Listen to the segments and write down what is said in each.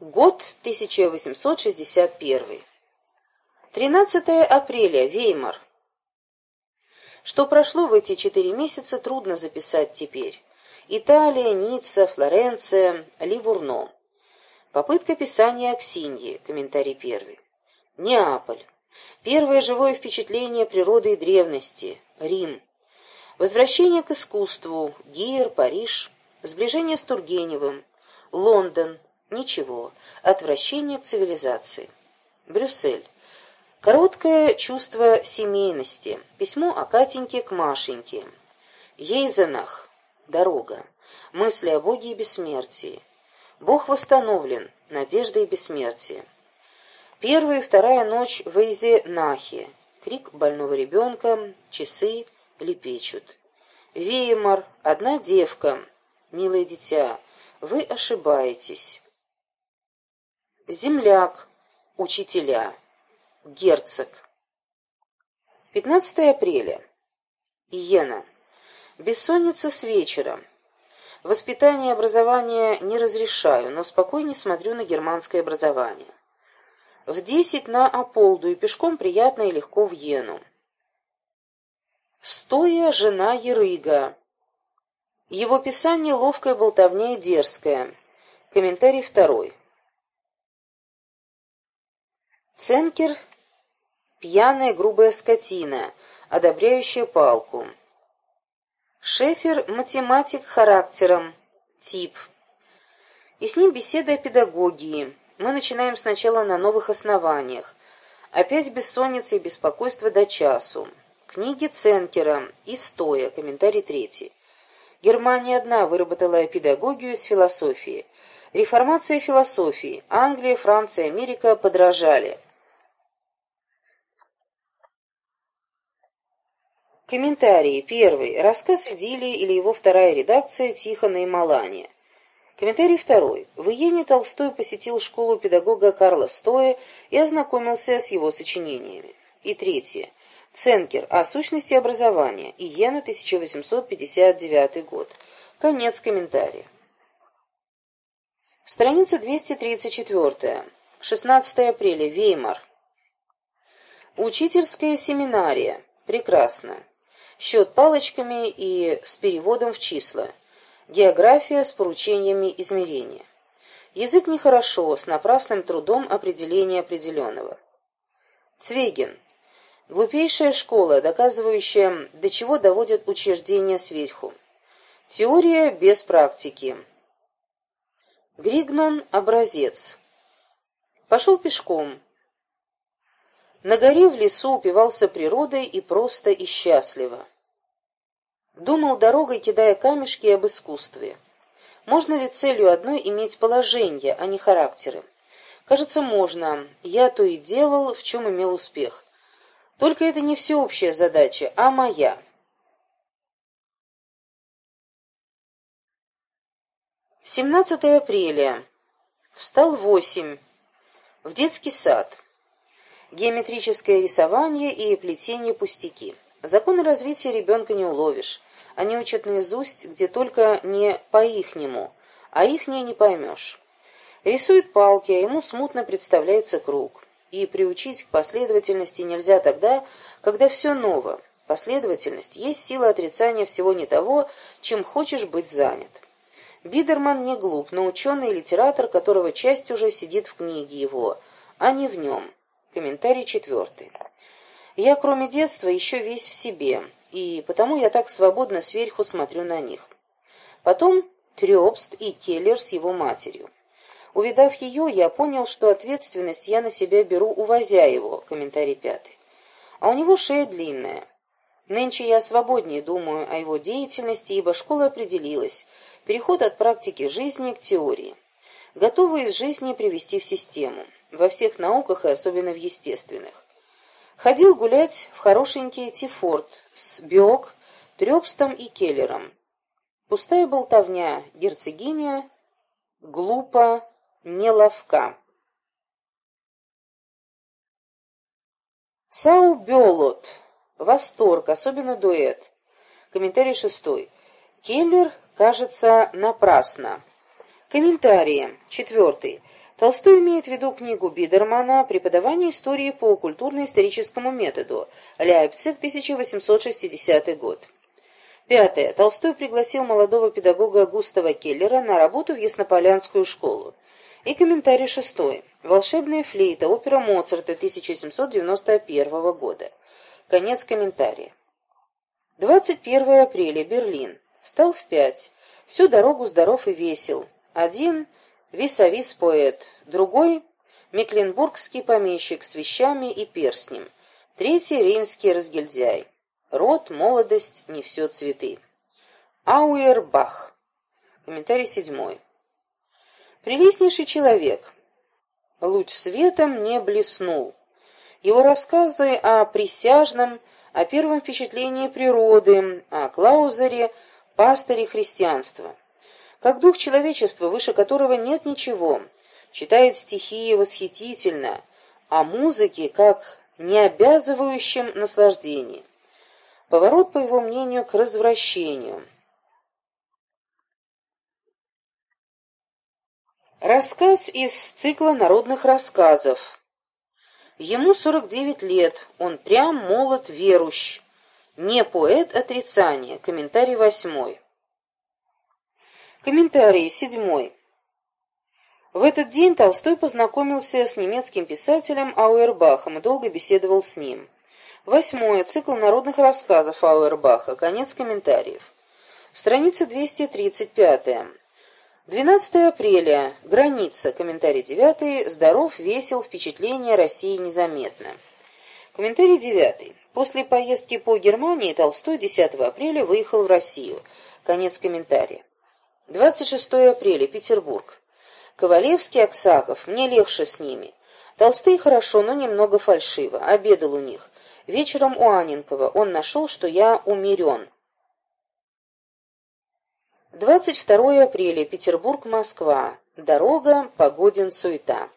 Год 1861. 13 апреля. Веймар. Что прошло в эти четыре месяца, трудно записать теперь. Италия, Ницца, Флоренция, Ливурно. Попытка писания Аксиньи. Комментарий первый. Неаполь. Первое живое впечатление природы и древности. Рим. Возвращение к искусству. Гиер, Париж. Сближение с Тургеневым. Лондон. Ничего. Отвращение к цивилизации. Брюссель. Короткое чувство семейности. Письмо о Катеньке к Машеньке. Ейзенах. Дорога. Мысли о Боге и бессмертии. Бог восстановлен. Надежда и бессмертие. Первая и вторая ночь в Эйзе-Нахе. Крик больного ребенка. Часы лепечут. Веймар. Одна девка. Милое дитя, вы ошибаетесь. Земляк, учителя, герцог. 15 апреля. Иена. Бессонница с вечера. Воспитание и образование не разрешаю, но спокойнее смотрю на германское образование. В десять на Аполду и пешком приятно и легко в Йену. Стоя жена Ерыга. Его писание ловкое, болтовня и дерзкое. Комментарий второй. Ценкер — пьяная грубая скотина, одобряющая палку. Шефер — математик характером, тип. И с ним беседа о педагогии. Мы начинаем сначала на новых основаниях. Опять бессонница и беспокойство до часу. Книги Ценкера и Стоя, комментарий третий. Германия одна выработала педагогию с философии. Реформация философии. Англия, Франция, Америка подражали. Комментарии. Первый. Рассказ «Идиллии» или его вторая редакция «Тихона и Малания». Комментарий второй. В Иене Толстой посетил школу педагога Карла Стоя и ознакомился с его сочинениями. И третье. Ценкер. О сущности образования. Иена, 1859 год. Конец комментария. Страница 234. 16 апреля. Веймар. Учительская семинария. Прекрасно счет палочками и с переводом в числа, география с поручениями измерения. Язык нехорошо, с напрасным трудом определения определенного. Цвегин. Глупейшая школа, доказывающая, до чего доводят учреждения сверху. Теория без практики. Григнон – образец. Пошел пешком. На горе в лесу упивался природой и просто и счастливо. Думал дорогой, кидая камешки об искусстве. Можно ли целью одной иметь положение, а не характеры? Кажется, можно. Я то и делал, в чем имел успех. Только это не всеобщая задача, а моя. Семнадцатое апреля. Встал восемь. В детский сад геометрическое рисование и плетение пустяки. Законы развития ребенка не уловишь. Они учат наизусть, где только не по-ихнему, а ихнее не поймешь. Рисует палки, а ему смутно представляется круг. И приучить к последовательности нельзя тогда, когда все ново. Последовательность есть сила отрицания всего не того, чем хочешь быть занят. Бидерман не глуп, но ученый литератор, которого часть уже сидит в книге его, а не в нем. Комментарий четвертый. Я, кроме детства, еще весь в себе, и потому я так свободно сверху смотрю на них. Потом Трёбст и Келлер с его матерью. Увидав ее, я понял, что ответственность я на себя беру, увозя его. Комментарий пятый. А у него шея длинная. Нынче я свободнее думаю о его деятельности, ибо школа определилась. Переход от практики жизни к теории. Готова из жизни привести в систему во всех науках и особенно в естественных. Ходил гулять в хорошенький Тифорт с Биок, Трёбстом и Келлером. Пустая болтовня, герцогиня, глупо, неловка. Сау Бёлот. Восторг, особенно дуэт. Комментарий шестой. Келлер, кажется, напрасно. Комментарии. Четвертый. Толстой имеет в виду книгу Бидермана «Преподавание истории по культурно-историческому методу. Ляйпциг, 1860 год». Пятое. Толстой пригласил молодого педагога Густава Келлера на работу в Яснополянскую школу. И комментарий шестой. «Волшебная флейта. Опера Моцарта, 1791 года». Конец комментария. 21 апреля. Берлин. Встал в пять. Всю дорогу здоров и весел. Один висавис поэт, другой — мекленбургский помещик с вещами и перстнем, третий — рейнский разгильдяй. Род, молодость, не все цветы. Ауэрбах. Комментарий седьмой. Прелестнейший человек. Луч светом не блеснул. Его рассказы о присяжном, о первом впечатлении природы, о Клаузере, пастыре христианства как дух человечества, выше которого нет ничего, читает стихии восхитительно, а музыки как не обязывающим наслаждении. Поворот, по его мнению, к развращению. Рассказ из цикла народных рассказов. Ему 49 лет, он прям молод верущ. Не поэт отрицания. Комментарий восьмой. Комментарий седьмой. В этот день Толстой познакомился с немецким писателем Ауэрбахом и долго беседовал с ним. Восьмое. Цикл народных рассказов Ауэрбаха. Конец комментариев. Страница 235. 12 апреля. Граница. Комментарий 9. Здоров, весел, впечатление России незаметно. Комментарий 9. После поездки по Германии Толстой 10 апреля выехал в Россию. Конец комментария. 26 апреля. Петербург. Ковалевский, Аксаков. Мне легче с ними. Толстые хорошо, но немного фальшиво. Обедал у них. Вечером у Аненкова. Он нашел, что я умерен. 22 апреля. Петербург, Москва. Дорога, Погодин, суета.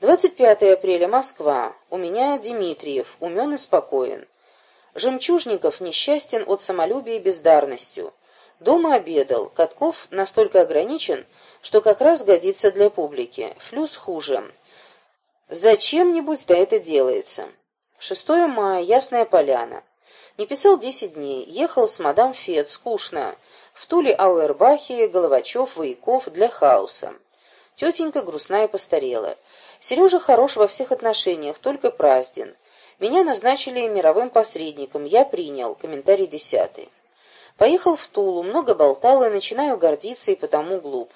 25 апреля. Москва. У меня Дмитриев. Умен и спокоен. Жемчужников несчастен от самолюбия и бездарностью. Дома обедал. Катков настолько ограничен, что как раз годится для публики. Флюс хуже. Зачем-нибудь да это делается. 6 мая. Ясная поляна. Не писал десять дней. Ехал с мадам Фет. Скучно. В Туле Ауэрбахе, Головачев, Вояков для хаоса. Тетенька грустная постарела. Сережа хорош во всех отношениях, только празден. Меня назначили мировым посредником. Я принял. Комментарий десятый. Поехал в Тулу, много болтал и начинаю гордиться и потому глуп.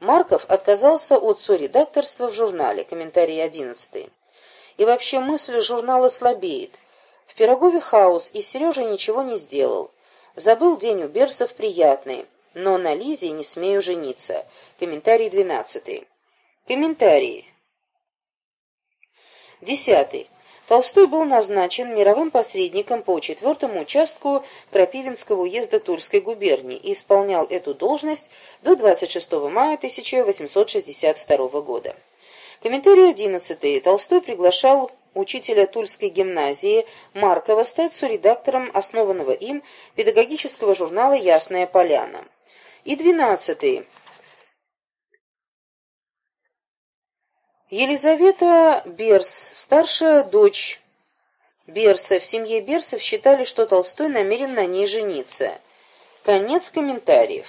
Марков отказался от соредакторства в журнале, комментарий одиннадцатый. И вообще мысль журнала слабеет. В Пирогове хаос, и Сережа ничего не сделал. Забыл день у Берсов приятный, но на Лизе не смею жениться. Комментарий двенадцатый. Комментарии. Десятый. Толстой был назначен мировым посредником по четвертому участку Крапивинского уезда Тульской губернии и исполнял эту должность до 26 мая 1862 года. Комментарий 11. Толстой приглашал учителя Тульской гимназии Маркова стать соредактором основанного им педагогического журнала «Ясная поляна». И 12. Елизавета Берс, старшая дочь Берса. В семье Берсов считали, что Толстой намерен на ней жениться. Конец комментариев.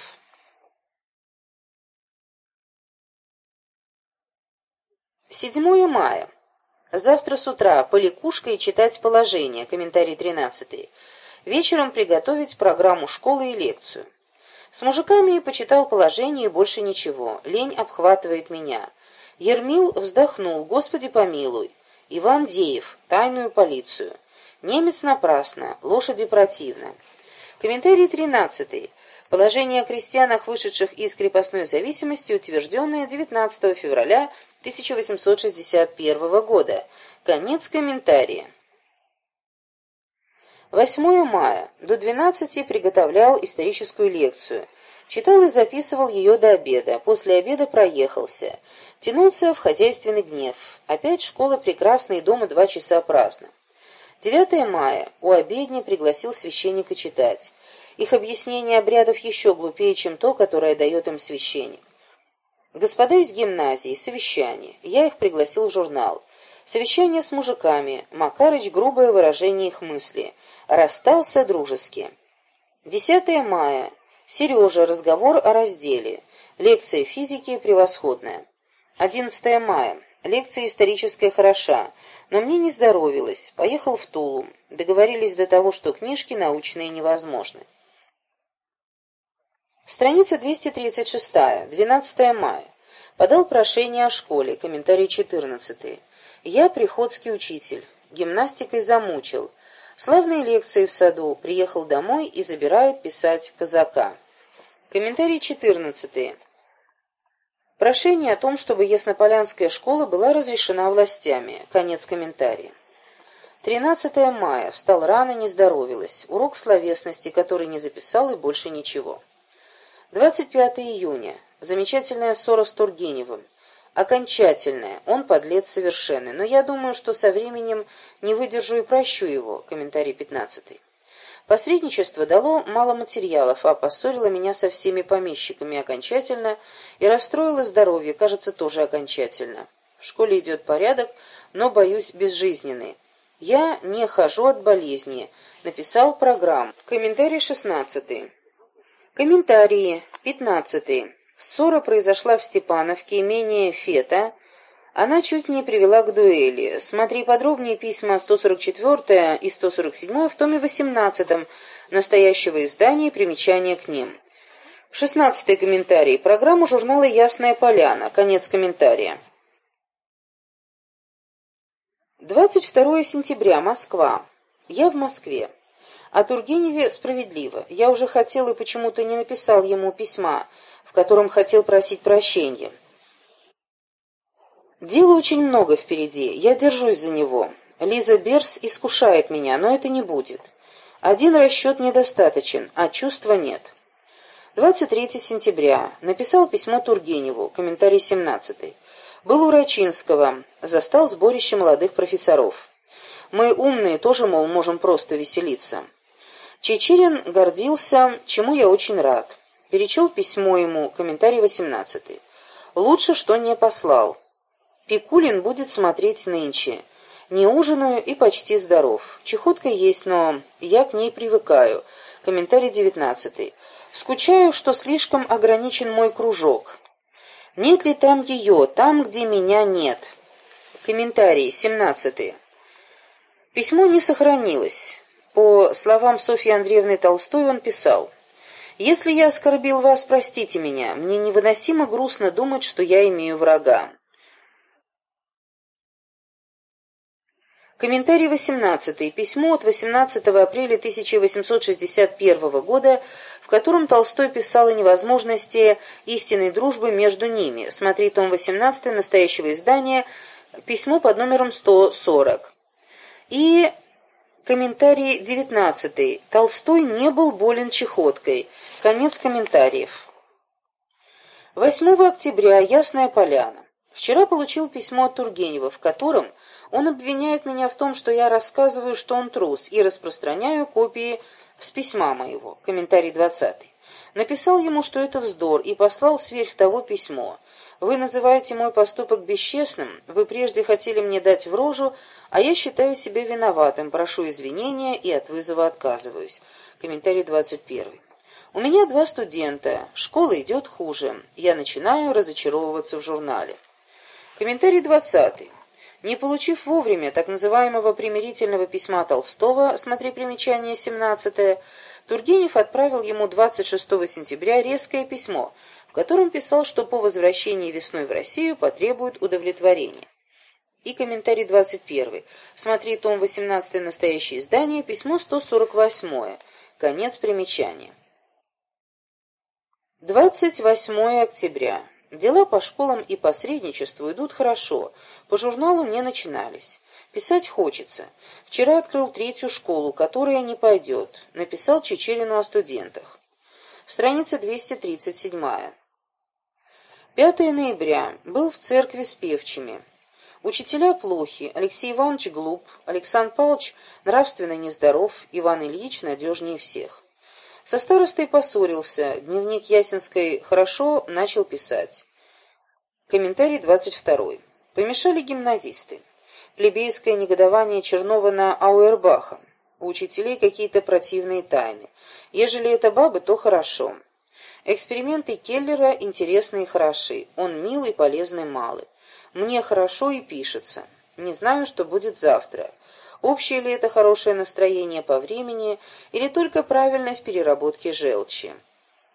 Седьмое мая. Завтра с утра поликушка и читать положение. Комментарий тринадцатый. Вечером приготовить программу школы и лекцию. С мужиками почитал положение и больше ничего. Лень обхватывает меня. Ермил вздохнул, «Господи помилуй». Иван Деев, тайную полицию. Немец напрасно, лошади противно. Комментарий 13. Положение о крестьянах, вышедших из крепостной зависимости, утвержденное 19 февраля 1861 года. Конец комментария. 8 мая. До 12 приготовлял историческую лекцию. Читал и записывал ее до обеда. После обеда проехался. Тянулся в хозяйственный гнев. Опять школа прекрасная и дома два часа праздно. 9 мая. У обедни пригласил священника читать. Их объяснение обрядов еще глупее, чем то, которое дает им священник. Господа из гимназии, совещание. Я их пригласил в журнал. Совещание с мужиками. Макарыч грубое выражение их мысли. Расстался дружески. 10 мая. Сережа. Разговор о разделе. Лекция физики превосходная. 11 мая. Лекция историческая хороша, но мне не здоровилось. Поехал в Тулу. Договорились до того, что книжки научные невозможны. Страница 236. 12 мая. Подал прошение о школе. Комментарий 14. Я приходский учитель. Гимнастикой замучил. Славные лекции в саду. Приехал домой и забирает писать казака. Комментарий 14. Прошение о том, чтобы Яснополянская школа была разрешена властями. Конец комментария. 13 мая. Встал рано, не здоровилась. Урок словесности, который не записал и больше ничего. 25 июня. Замечательная ссора с Тургеневым. Окончательная. Он подлец совершенный. Но я думаю, что со временем не выдержу и прощу его. Комментарий 15. Посредничество дало мало материалов, а поссорило меня со всеми помещиками окончательно и расстроило здоровье, кажется, тоже окончательно. В школе идет порядок, но, боюсь, безжизненный. Я не хожу от болезни. Написал программу. Комментарий 16. Комментарии. 15. Ссора произошла в Степановке, имение Фета. Она чуть не привела к дуэли. Смотри подробнее письма 144 и 147 в томе 18 настоящего издания и примечания к ним. 16 комментарий. Программу журнала «Ясная поляна». Конец комментария. 22 сентября. Москва. Я в Москве. О Тургеневе справедливо. Я уже хотел и почему-то не написал ему письма, в котором хотел просить прощения. Дела очень много впереди, я держусь за него. Лиза Берс искушает меня, но это не будет. Один расчет недостаточен, а чувства нет. 23 сентября. Написал письмо Тургеневу, комментарий 17. Был у Рачинского, застал сборище молодых профессоров. Мы умные тоже, мол, можем просто веселиться. Чечерин гордился, чему я очень рад. Перечел письмо ему, комментарий 18. Лучше, что не послал. Пикулин будет смотреть нынче. Не ужинаю и почти здоров. Чехотка есть, но я к ней привыкаю. Комментарий 19. Скучаю, что слишком ограничен мой кружок. Нет ли там ее, там, где меня нет? Комментарий 17. Письмо не сохранилось. По словам Софьи Андреевны Толстой он писал «Если я оскорбил вас, простите меня. Мне невыносимо грустно думать, что я имею врага». Комментарий 18. Письмо от 18 апреля 1861 года, в котором Толстой писал о невозможности истинной дружбы между ними. Смотри том 18 настоящего издания, письмо под номером 140. И Комментарий 19. Толстой не был болен чехоткой. Конец комментариев. 8 октября. Ясная поляна. Вчера получил письмо от Тургенева, в котором он обвиняет меня в том, что я рассказываю, что он трус, и распространяю копии с письма моего. Комментарий 20. Написал ему, что это вздор, и послал сверх того письмо. Вы называете мой поступок бесчестным, вы прежде хотели мне дать в рожу, а я считаю себя виноватым, прошу извинения и от вызова отказываюсь. Комментарий 21. У меня два студента, школа идет хуже, я начинаю разочаровываться в журнале. Комментарий 20. Не получив вовремя так называемого примирительного письма Толстого, смотри примечание 17 Тургенев отправил ему 26 сентября резкое письмо, котором писал, что по возвращении весной в Россию потребует удовлетворения. И комментарий 21. Смотри том 18 настоящее издание, письмо 148. Конец примечания. 28 октября. Дела по школам и посредничеству идут хорошо, по журналу не начинались. Писать хочется. Вчера открыл третью школу, которая не пойдет. Написал Чечерину о студентах. Страница 237. 5 ноября. Был в церкви с певчими. Учителя плохи, Алексей Иванович глуп, Александр Павлович нравственно нездоров, Иван Ильич надежнее всех. Со старостой поссорился, дневник Ясинской хорошо начал писать. Комментарий 22. Помешали гимназисты. Плебейское негодование Чернова на Ауэрбаха. У учителей какие-то противные тайны. Ежели это бабы, то хорошо. Эксперименты Келлера интересны и хороши. Он милый, полезный, малый. Мне хорошо и пишется. Не знаю, что будет завтра. Общее ли это хорошее настроение по времени или только правильность переработки желчи.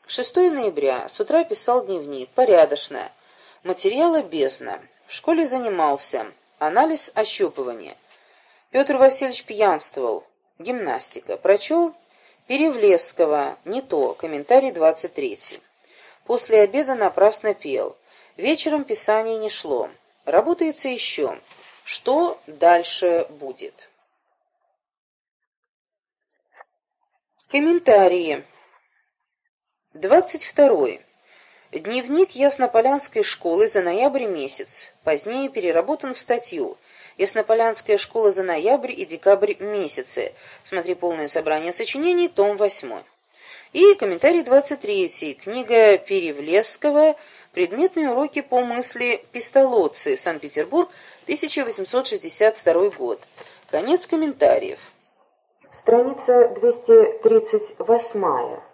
6 ноября. С утра писал дневник. Порядочно. Материала бездна. В школе занимался. Анализ ощупывания. Петр Васильевич пьянствовал. Гимнастика. Прочел Перевлесского. Не то. Комментарий 23. После обеда напрасно пел. Вечером писание не шло. Работается еще. Что дальше будет? Комментарии. 22. Дневник Яснополянской школы за ноябрь месяц, позднее переработан в статью «Яснополянская школа за ноябрь и декабрь месяцы». Смотри полное собрание сочинений, том 8. И комментарий 23. Книга Перевлесского «Предметные уроки по мысли Пистолоци. Санкт-Петербург, 1862 год». Конец комментариев. Страница 238.